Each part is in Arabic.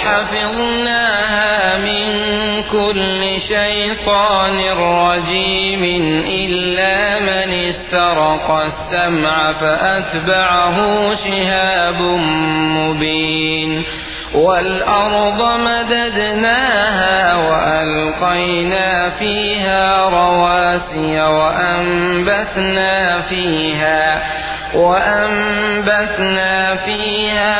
وحفظناها من كل شيطان رجيم إلا من استرق السمع فأتبعه شهاب مبين والأرض مددناها وألقينا فيها رواسي وأنبثنا فيها وأنبثنا فيها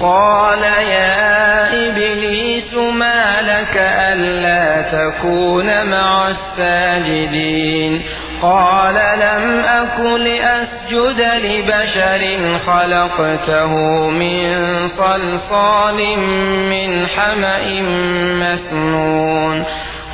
قال يا إبليس ما لك ألا تكون مع الساجدين قال لم أكن لأسجد لبشر خلقته من صلصال من حمأ مسنون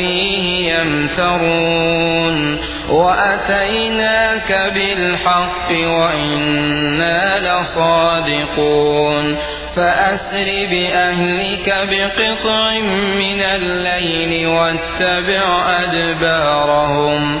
فيه يمترون. وأتيناك بالحق وإنا لصادقون. فأسر بأهلك بقطع من الليل واتبع أدبارهم.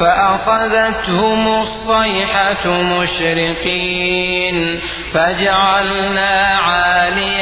فأخذتهم الصيحة مشرقين فجعلنا عاليها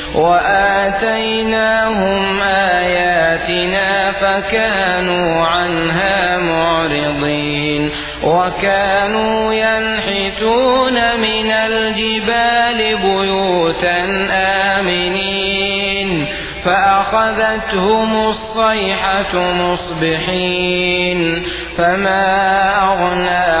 وآتيناهم آياتنا فكانوا عنها معرضين وكانوا ينحتون من الجبال بيوتا آمنين فأخذتهم الصيحة مصبحين فما أغنى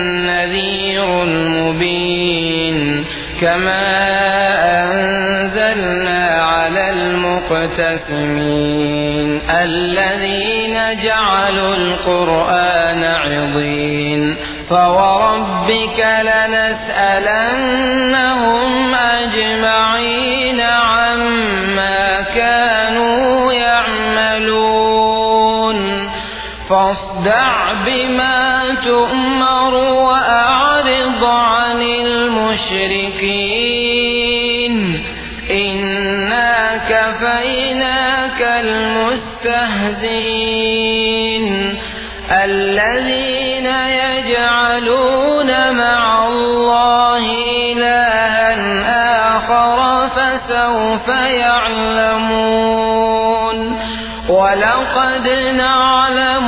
كما أنزلنا على المقتسمين الذين جعلوا القرآن عضين فوربك لنسألنهم فاصدع بما تؤمر وأعرض عن المشركين. إنا كفيناك المستهزئين. الذين يجعلون مع الله إلها آخر فسوف يعلمون. ولقد نعلم